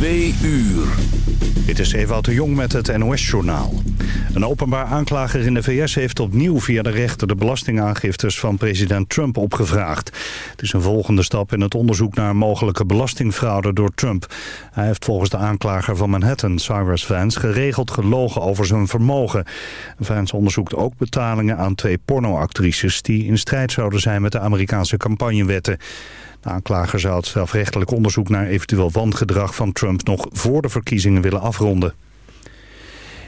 Twee uur. Dit is Ewout de Jong met het NOS-journaal. Een openbaar aanklager in de VS heeft opnieuw via de rechter... de belastingaangiftes van president Trump opgevraagd. Het is een volgende stap in het onderzoek naar mogelijke belastingfraude door Trump. Hij heeft volgens de aanklager van Manhattan, Cyrus Vance... geregeld gelogen over zijn vermogen. Vance onderzoekt ook betalingen aan twee pornoactrices... die in strijd zouden zijn met de Amerikaanse campagnewetten. De aanklager zou het strafrechtelijk onderzoek naar eventueel wangedrag van Trump nog voor de verkiezingen willen afronden.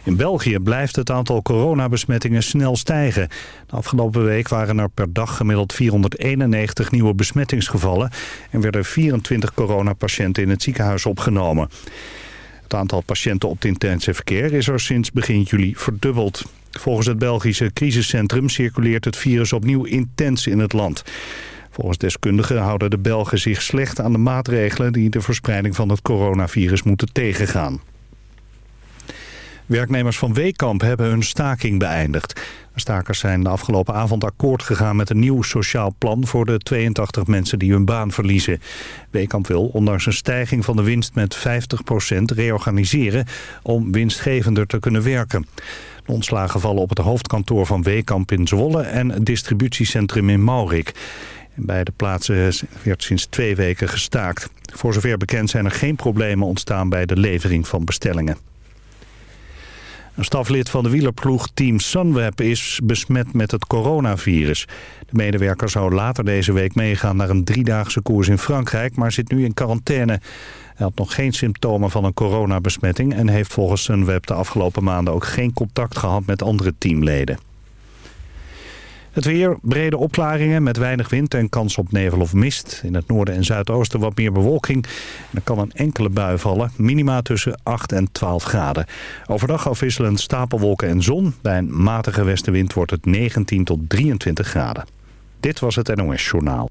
In België blijft het aantal coronabesmettingen snel stijgen. De afgelopen week waren er per dag gemiddeld 491 nieuwe besmettingsgevallen... en werden 24 coronapatiënten in het ziekenhuis opgenomen. Het aantal patiënten op het intensive care is er sinds begin juli verdubbeld. Volgens het Belgische crisiscentrum circuleert het virus opnieuw intens in het land. Volgens deskundigen houden de Belgen zich slecht aan de maatregelen... die de verspreiding van het coronavirus moeten tegengaan. Werknemers van Weekamp hebben hun staking beëindigd. De stakers zijn de afgelopen avond akkoord gegaan met een nieuw sociaal plan... voor de 82 mensen die hun baan verliezen. Weekamp wil, ondanks een stijging van de winst met 50% reorganiseren... om winstgevender te kunnen werken. De ontslagen vallen op het hoofdkantoor van Weekamp in Zwolle... en het distributiecentrum in Maurik. In beide plaatsen werd sinds twee weken gestaakt. Voor zover bekend zijn er geen problemen ontstaan bij de levering van bestellingen. Een staflid van de wielerploeg Team Sunweb is besmet met het coronavirus. De medewerker zou later deze week meegaan naar een driedaagse koers in Frankrijk... maar zit nu in quarantaine. Hij had nog geen symptomen van een coronabesmetting... en heeft volgens Sunweb de afgelopen maanden ook geen contact gehad met andere teamleden. Het weer, brede opklaringen met weinig wind en kans op nevel of mist. In het noorden en zuidoosten wat meer bewolking. Er kan een enkele bui vallen. Minima tussen 8 en 12 graden. Overdag afwisselend stapelwolken en zon. Bij een matige westenwind wordt het 19 tot 23 graden. Dit was het NOS Journaal.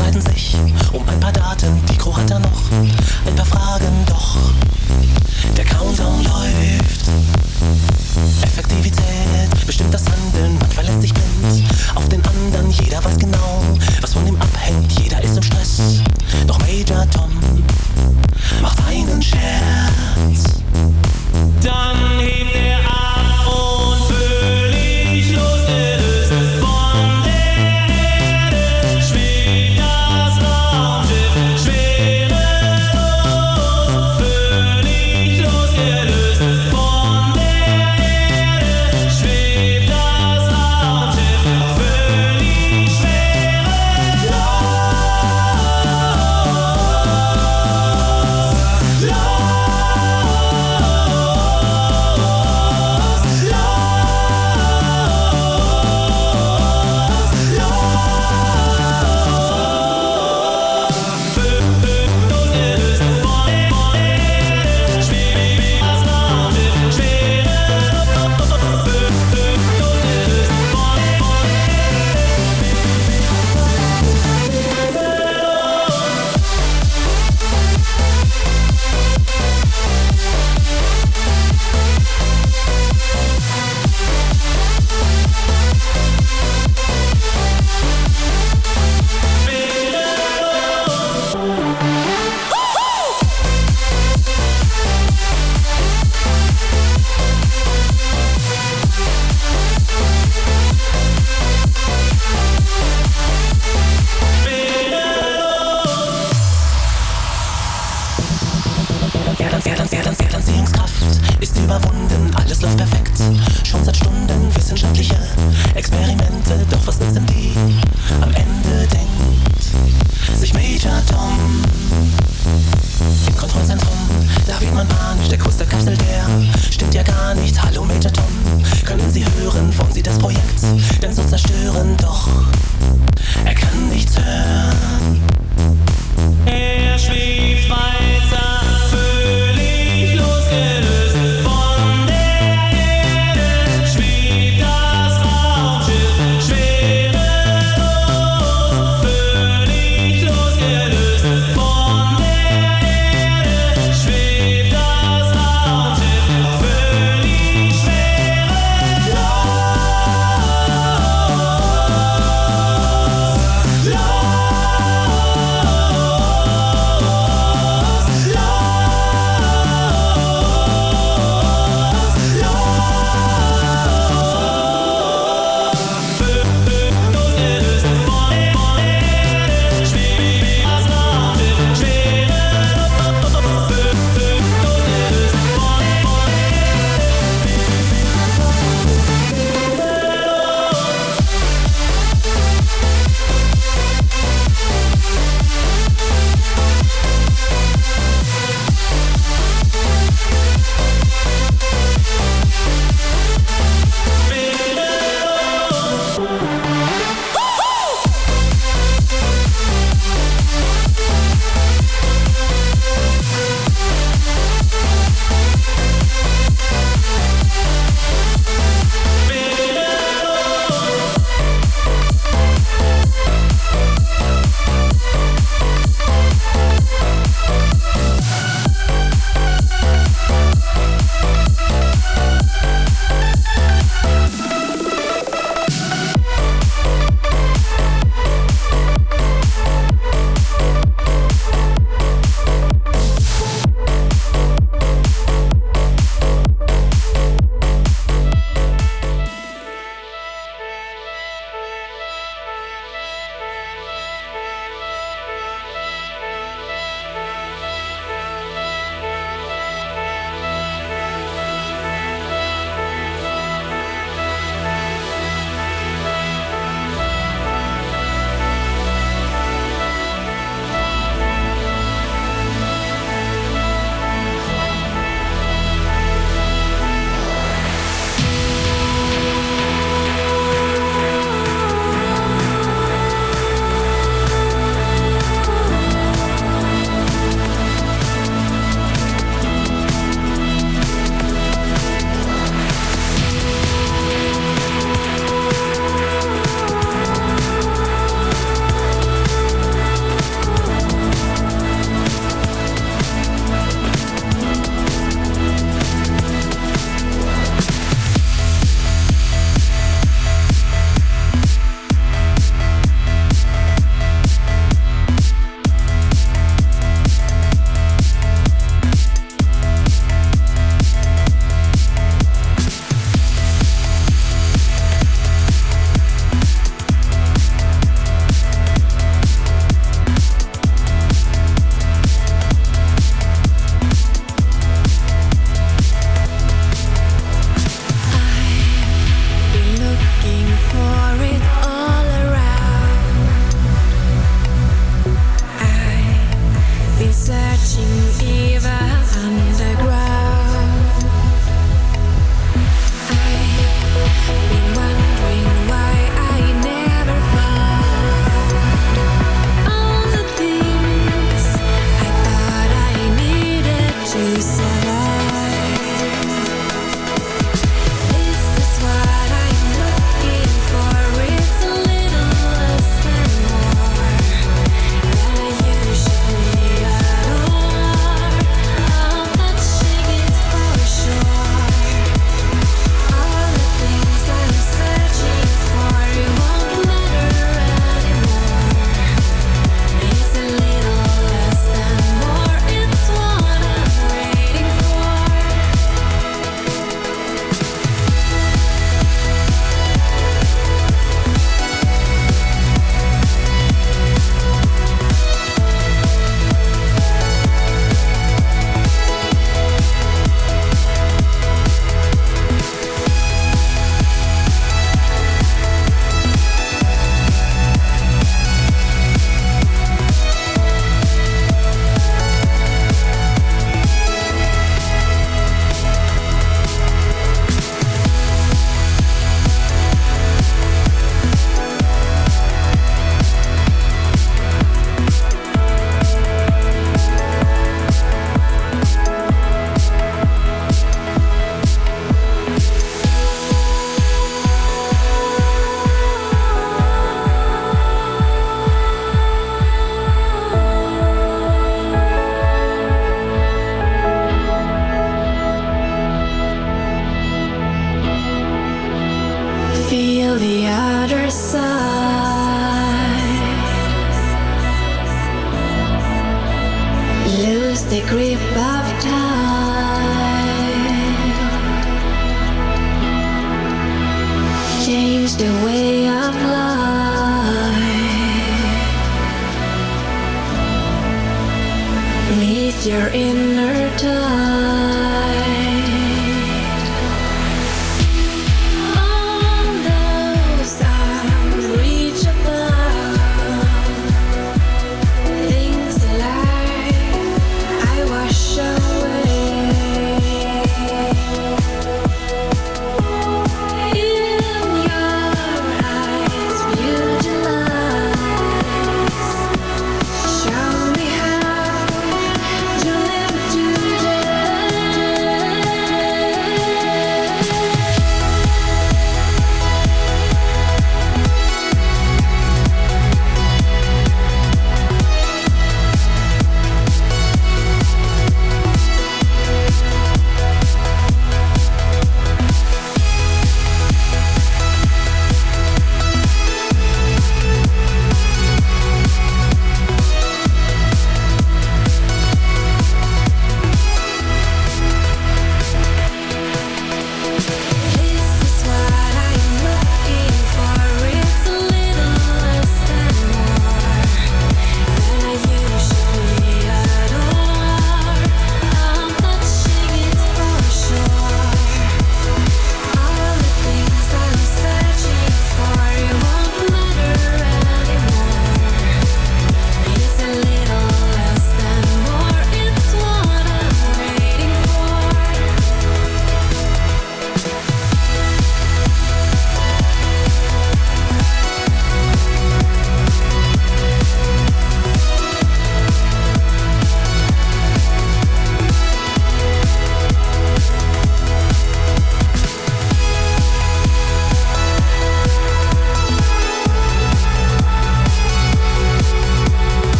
streiten sich um ein paar Daten, die Kroater noch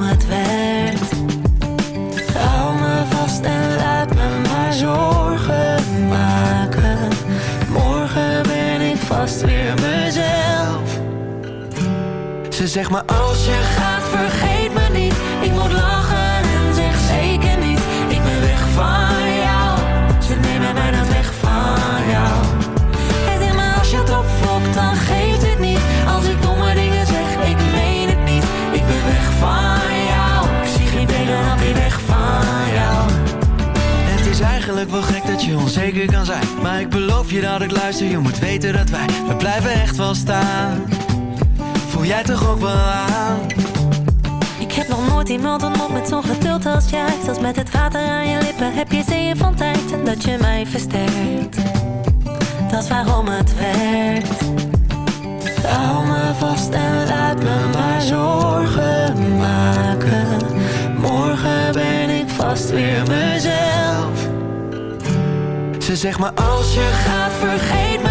het werkt. Hou me vast en laat me maar zorgen maken. Morgen ben ik vast weer mezelf. Ze zegt maar als je gaat vergeet eigenlijk wel gek dat je onzeker kan zijn. Maar ik beloof je dat ik luister Je moet weten dat wij, we blijven echt wel staan. Voel jij toch ook wel aan? Ik heb nog nooit iemand ontmoet met zo'n geduld als jij. Zelfs met het water aan je lippen heb je zeeën van tijd. Dat je mij versterkt. Dat is waarom het werkt. Hou me vast en laat me maar zorgen maken. Morgen ben ik vast weer mezelf Ze zegt maar als je gaat vergeet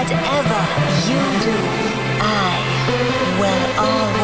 Whatever you do, I will always.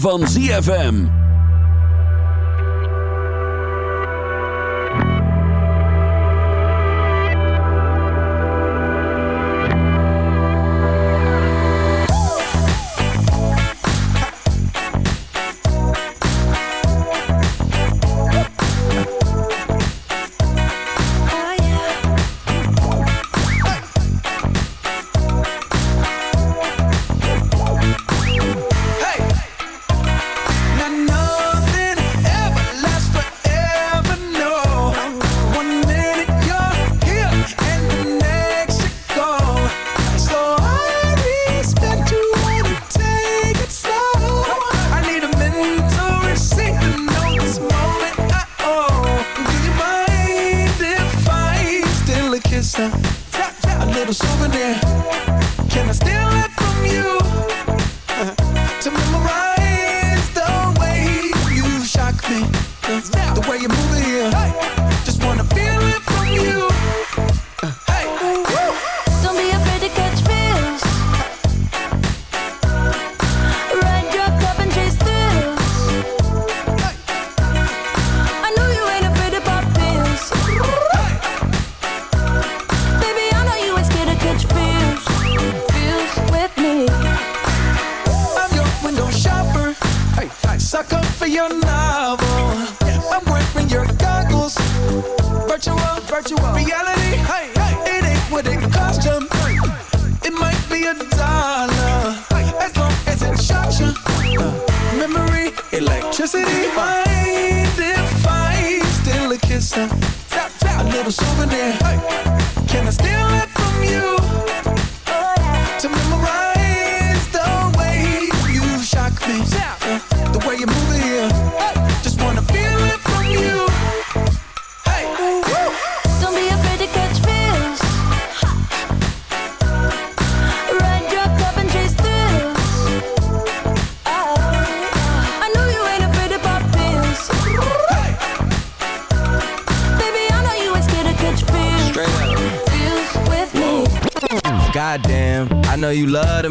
Van ZFM. know you love to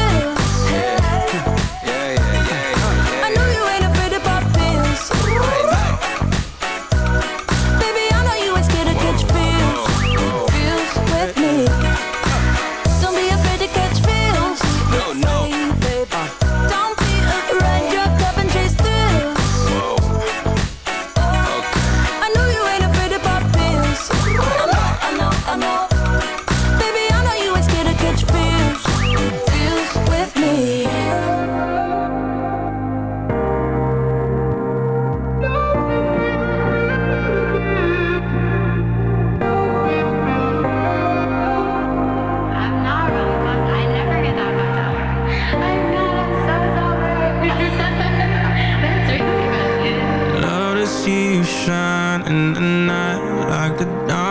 shine in the night like the dawn.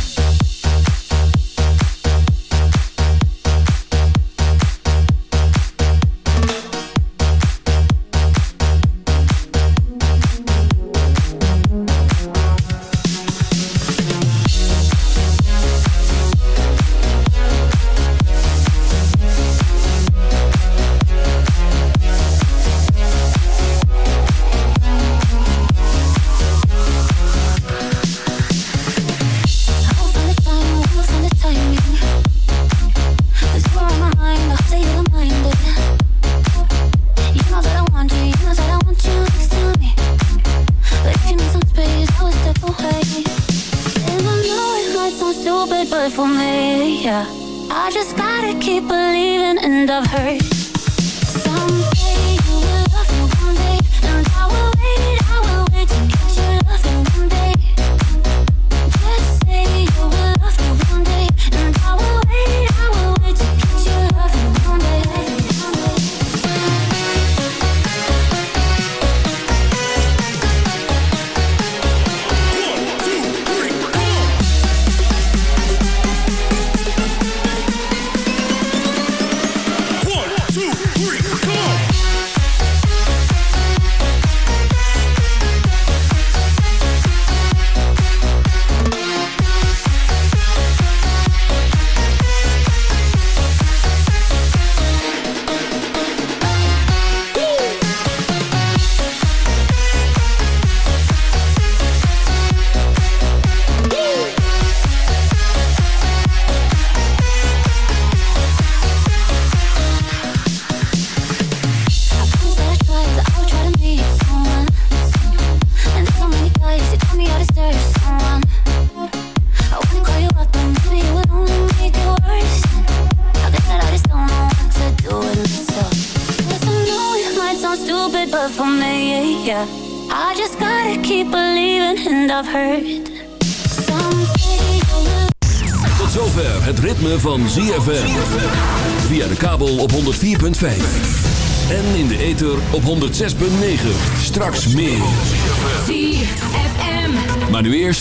for me, yeah. I just gotta keep believing, and I've heard.